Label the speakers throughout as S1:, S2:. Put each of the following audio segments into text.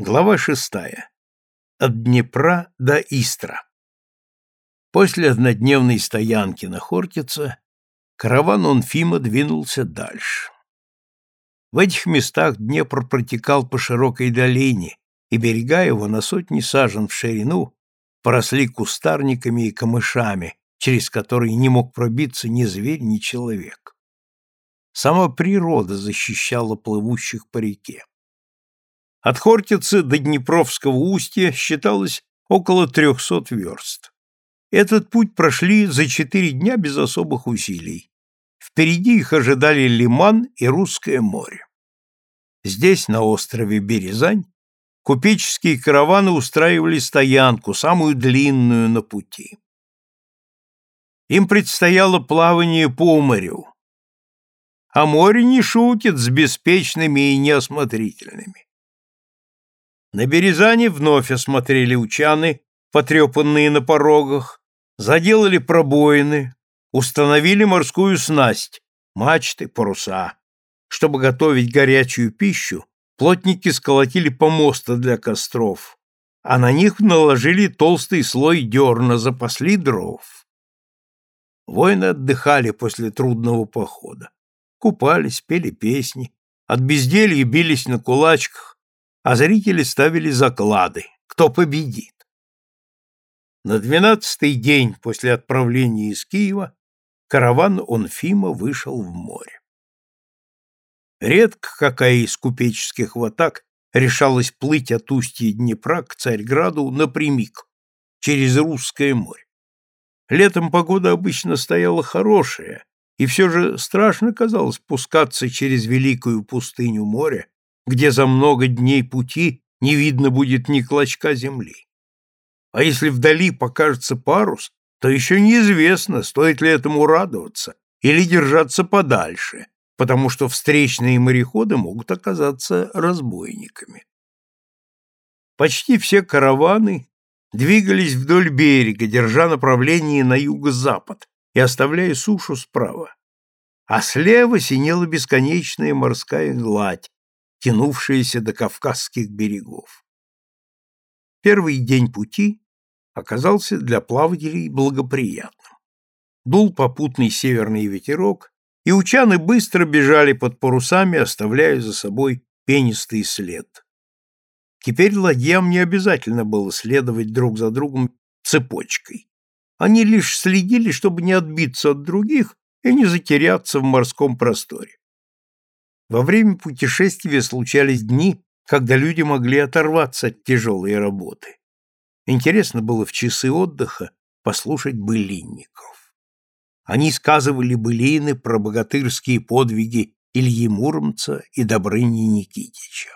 S1: Глава шестая. От Днепра до Истра. После однодневной стоянки на Хортице караван Онфима двинулся дальше. В этих местах Днепр протекал по широкой долине, и берега его на сотни сажен в ширину поросли кустарниками и камышами, через которые не мог пробиться ни зверь, ни человек. Сама природа защищала плывущих по реке. От Хортицы до Днепровского устья считалось около трехсот верст. Этот путь прошли за четыре дня без особых усилий. Впереди их ожидали Лиман и Русское море. Здесь, на острове Березань, купеческие караваны устраивали стоянку, самую длинную на пути. Им предстояло плавание по морю, а море не шутит с беспечными и неосмотрительными. На Березане вновь осмотрели учаны, потрепанные на порогах, заделали пробоины, установили морскую снасть, мачты, паруса. Чтобы готовить горячую пищу, плотники сколотили помосты для костров, а на них наложили толстый слой дерна, запасли дров. Воины отдыхали после трудного похода. Купались, пели песни, от безделья бились на кулачках, а зрители ставили заклады, кто победит. На двенадцатый день после отправления из Киева караван Онфима вышел в море. Редко какая из купеческих ватак решалась плыть от устья Днепра к Царьграду напрямик, через Русское море. Летом погода обычно стояла хорошая, и все же страшно казалось спускаться через великую пустыню моря где за много дней пути не видно будет ни клочка земли. А если вдали покажется парус, то еще неизвестно, стоит ли этому радоваться или держаться подальше, потому что встречные мореходы могут оказаться разбойниками. Почти все караваны двигались вдоль берега, держа направление на юго-запад и оставляя сушу справа. А слева синела бесконечная морская гладь, тянувшиеся до Кавказских берегов. Первый день пути оказался для плавателей благоприятным. Дул попутный северный ветерок, и учаны быстро бежали под парусами, оставляя за собой пенистый след. Теперь ладьям не обязательно было следовать друг за другом цепочкой. Они лишь следили, чтобы не отбиться от других и не затеряться в морском просторе. Во время путешествия случались дни, когда люди могли оторваться от тяжелой работы. Интересно было в часы отдыха послушать былинников. Они сказывали былины про богатырские подвиги Ильи Муромца и Добрыни Никитича.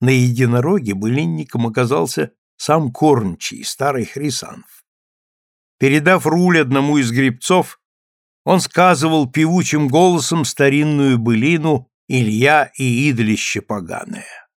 S1: На единороге былинником оказался сам кормчий, старый Хрисанов. Передав руль одному из гребцов, он сказывал певучим голосом старинную былину «Илья и идолище поганое».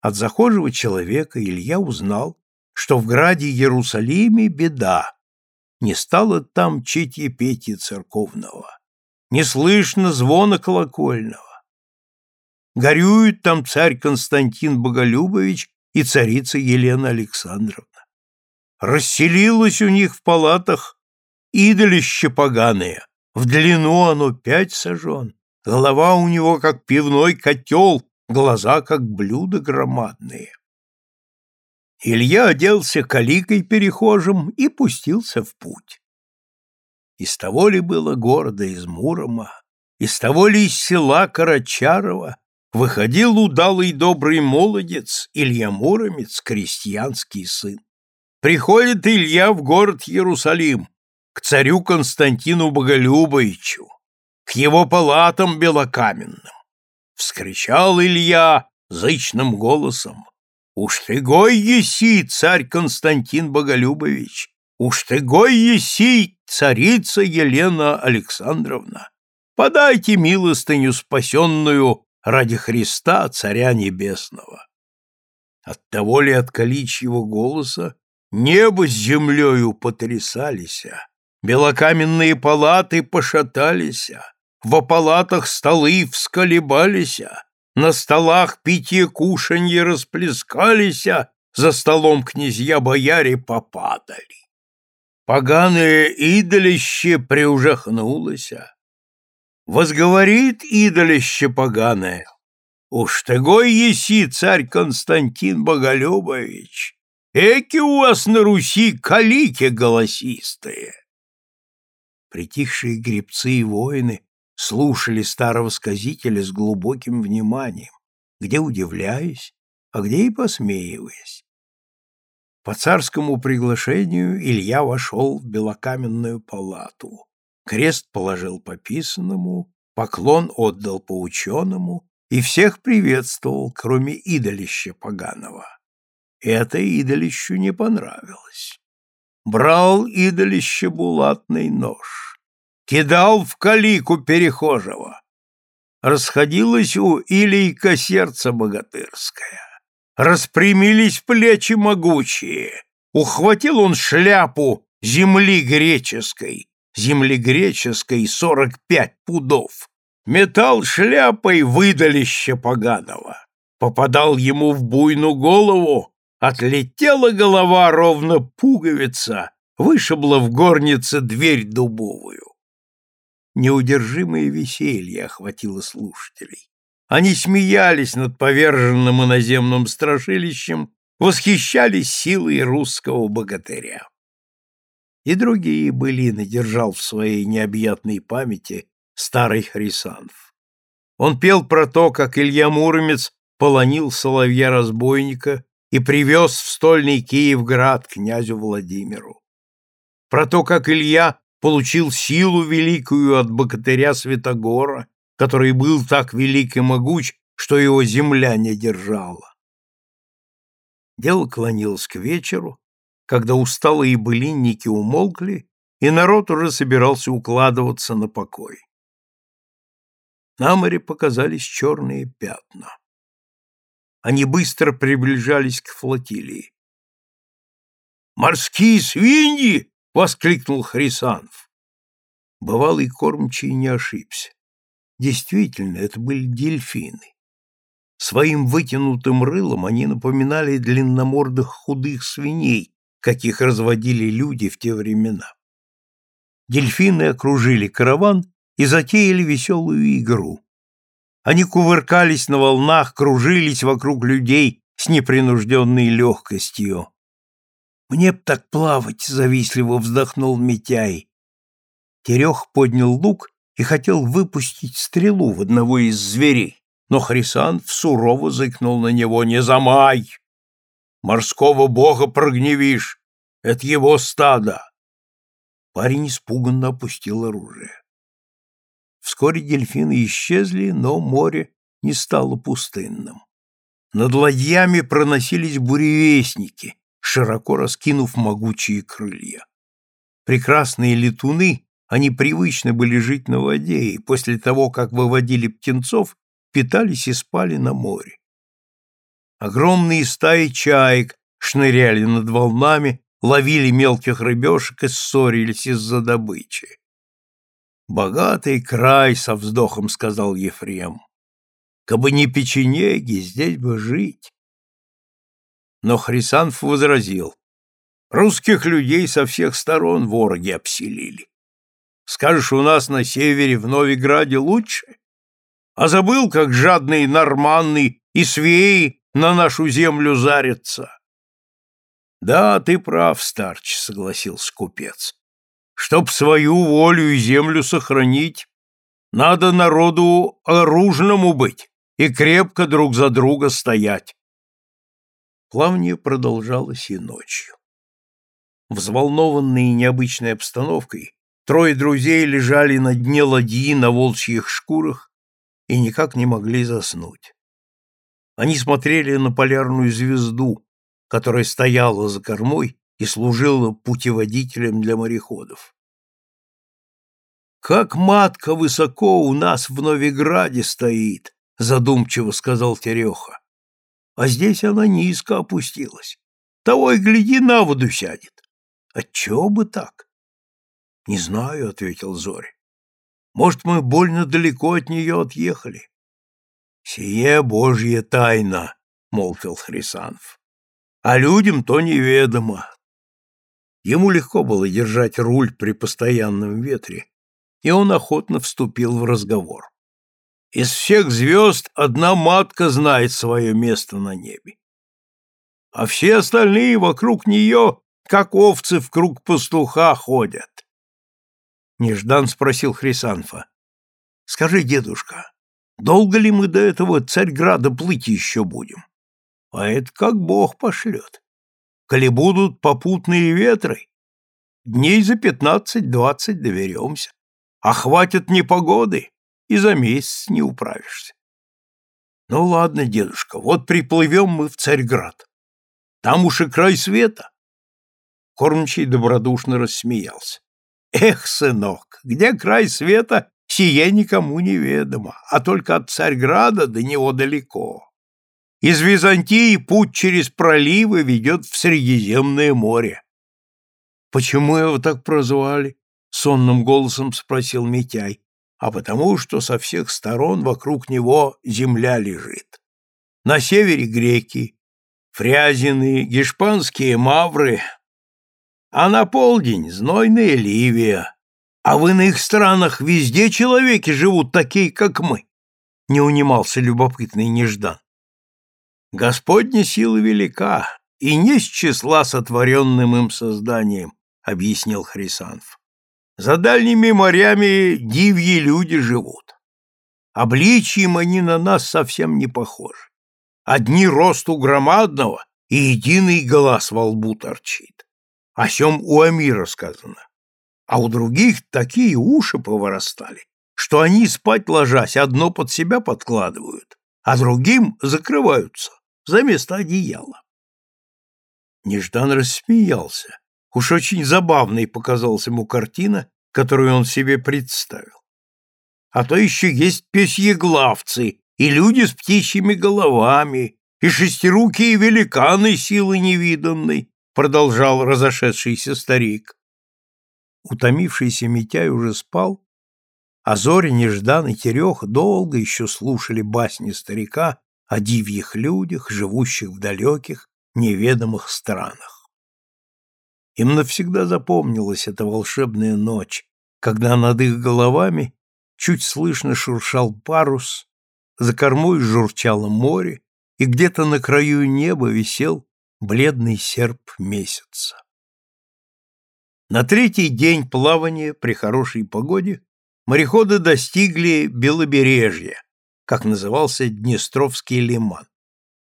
S1: От захожего человека Илья узнал, что в граде Иерусалиме беда. Не стало там читья петия церковного, не слышно звона колокольного. Горюют там царь Константин Боголюбович и царица Елена Александровна. Расселилось у них в палатах идолище поганое, в длину оно пять сажен, голова у него, как пивной котел, глаза, как блюда громадные. Илья оделся каликой перехожим и пустился в путь. Из того ли было города из Мурома, из того ли из села Карачарова выходил удалый добрый молодец Илья Муромец, крестьянский сын. Приходит Илья в город Иерусалим, к царю Константину Боголюбовичу, к его палатам белокаменным. Вскричал Илья зычным голосом. «Уж ты гой еси, царь Константин Боголюбович! Уж ты гой еси, царица Елена Александровна! Подайте милостыню спасенную ради Христа, царя небесного!» От того ли от количьего голоса небо с землею потрясалися, Белокаменные палаты пошатались, во палатах столы всколебались, на столах питье кушанье расплескалися, за столом князья-бояре попадали. Поганое идолище приужахнулося. Возговорит идолище поганое. Уж тыгой еси, царь Константин Боголюбович, эки у вас на Руси калики голосистые. Притихшие гребцы и воины слушали старого сказителя с глубоким вниманием, где удивляясь, а где и посмеиваясь. По царскому приглашению Илья вошел в белокаменную палату. Крест положил по писанному, поклон отдал по ученому и всех приветствовал, кроме идолища поганого. Это идолищу не понравилось. Брал идолище булатный нож, кидал в калику перехожего. Расходилось у Илийка сердце богатырское распрямились плечи могучие. Ухватил он шляпу земли греческой, земли греческой сорок пять пудов. Метал шляпой выдалище поганого. Попадал ему в буйну голову, отлетела голова ровно пуговица, вышибла в горнице дверь дубовую. Неудержимое веселье охватило слушателей. Они смеялись над поверженным иноземным страшилищем, восхищались силой русского богатыря. И другие былины держал в своей необъятной памяти старый Хрисанф. Он пел про то, как Илья Муромец полонил соловья-разбойника и привез в стольный Киевград князю Владимиру. Про то, как Илья получил силу великую от богатыря Святогора который был так велик и могуч, что его земля не держала. Дело клонилось к вечеру, когда усталые былинники умолкли, и народ уже собирался укладываться на покой. На море показались черные пятна. Они быстро приближались к флотилии. «Морские свиньи!» — воскликнул Хрисанов. Бывалый кормчий не ошибся. Действительно, это были дельфины. Своим вытянутым рылом они напоминали длинномордых худых свиней, каких разводили люди в те времена. Дельфины окружили караван и затеяли веселую игру. Они кувыркались на волнах, кружились вокруг людей с непринужденной легкостью. «Мне б так плавать!» — завистливо вздохнул Митяй. Терех поднял лук и хотел выпустить стрелу в одного из зверей, но Хрисант сурово зыкнул на него «Не замай! Морского бога прогневишь! Это его стадо!» Парень испуганно опустил оружие. Вскоре дельфины исчезли, но море не стало пустынным. Над ладьями проносились буревестники, широко раскинув могучие крылья. Прекрасные летуны они привычны были жить на воде, и после того, как выводили птенцов, питались и спали на море. Огромные стаи чаек шныряли над волнами, ловили мелких рыбешек и ссорились из-за добычи. «Богатый край», — со вздохом сказал Ефрем. «Кабы не печенеги, здесь бы жить». Но Хрисанф возразил. «Русских людей со всех сторон вороги обселили. Скажешь, у нас на севере, в Новиграде, лучше? А забыл, как жадные норманны и свеи на нашу землю зарятся? Да, ты прав, старч, согласился купец. Чтоб свою волю и землю сохранить, надо народу оружному быть и крепко друг за друга стоять. Плавание продолжалось и ночью. Взволнованные необычной обстановкой, Трое друзей лежали на дне ладьи на волчьих шкурах и никак не могли заснуть. Они смотрели на полярную звезду, которая стояла за кормой и служила путеводителем для мореходов. «Как матка высоко у нас в Новиграде стоит», — задумчиво сказал Тереха. «А здесь она низко опустилась. Того и гляди, на воду сядет. Отчего бы так?» Не знаю, ответил Зорь. Может, мы больно далеко от нее отъехали. Сие Божья тайна, молвил Хрисанф. А людям то неведомо. Ему легко было держать руль при постоянном ветре, и он охотно вступил в разговор. Из всех звезд одна матка знает свое место на небе. А все остальные вокруг нее, как овцы в круг пастуха, ходят. Неждан спросил Хрисанфа. — Скажи, дедушка, долго ли мы до этого Царьграда плыть еще будем? А это как Бог пошлет. Коли будут попутные ветры, дней за пятнадцать-двадцать доверемся. А хватит непогоды, и за месяц не управишься. Ну ладно, дедушка, вот приплывем мы в Царьград. Там уж и край света. Кормчий добродушно рассмеялся. Эх, сынок, где край света, сие никому неведомо, а только от Царьграда до него далеко. Из Византии путь через проливы ведет в Средиземное море. Почему его так прозвали? сонным голосом спросил Митяй. А потому, что со всех сторон вокруг него земля лежит. На севере греки, фрязины, гешпанские мавры, а на полдень знойная Ливия. А в иных странах везде человеки живут такие, как мы, не унимался любопытный Неждан. Господня сила велика, и не с числа сотворенным им созданием, объяснил Хрисанф. За дальними морями дивьи люди живут. Обличием они на нас совсем не похожи. Одни росту громадного, и единый глаз во лбу торчит. О сем у Амира сказано. А у других такие уши повырастали, что они спать ложась одно под себя подкладывают, а другим закрываются за место одеяла. Неждан рассмеялся. Уж очень забавной показалась ему картина, которую он себе представил. А то еще есть песьеглавцы и люди с птичьими головами, и шестирукие великаны силы невиданной, продолжал разошедшийся старик. Утомившийся Митяй уже спал, а Зоря, Неждан и Терех долго еще слушали басни старика о дивьих людях, живущих в далеких, неведомых странах. Им навсегда запомнилась эта волшебная ночь, когда над их головами чуть слышно шуршал парус, за кормой журчало море, и где-то на краю неба висел бледный серп месяца. На третий день плавания при хорошей погоде мореходы достигли Белобережья, как назывался Днестровский лиман.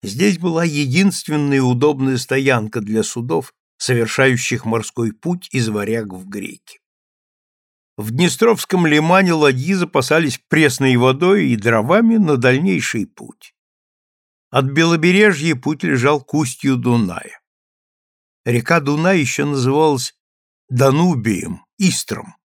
S1: Здесь была единственная удобная стоянка для судов, совершающих морской путь из варяг в греки. В Днестровском лимане ладьи запасались пресной водой и дровами на дальнейший путь. От Белобережья путь лежал к устью Дуная. Река Дунай еще называлась Данубием, Истром.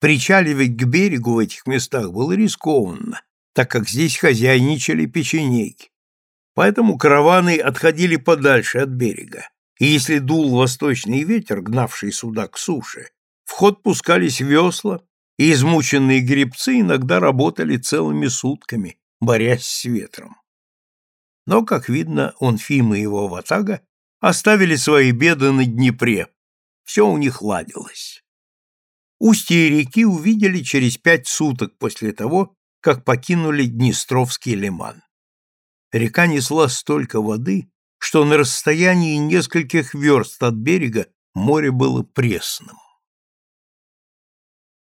S1: Причаливать к берегу в этих местах было рискованно, так как здесь хозяйничали печенеги. Поэтому караваны отходили подальше от берега, и если дул восточный ветер, гнавший суда к суше, в ход пускались весла, и измученные гребцы иногда работали целыми сутками, борясь с ветром. Но, как видно, Онфим и его ватага оставили свои беды на Днепре, все у них ладилось. Устье реки увидели через пять суток после того, как покинули Днестровский лиман. Река несла столько воды, что на расстоянии нескольких верст от берега море было пресным.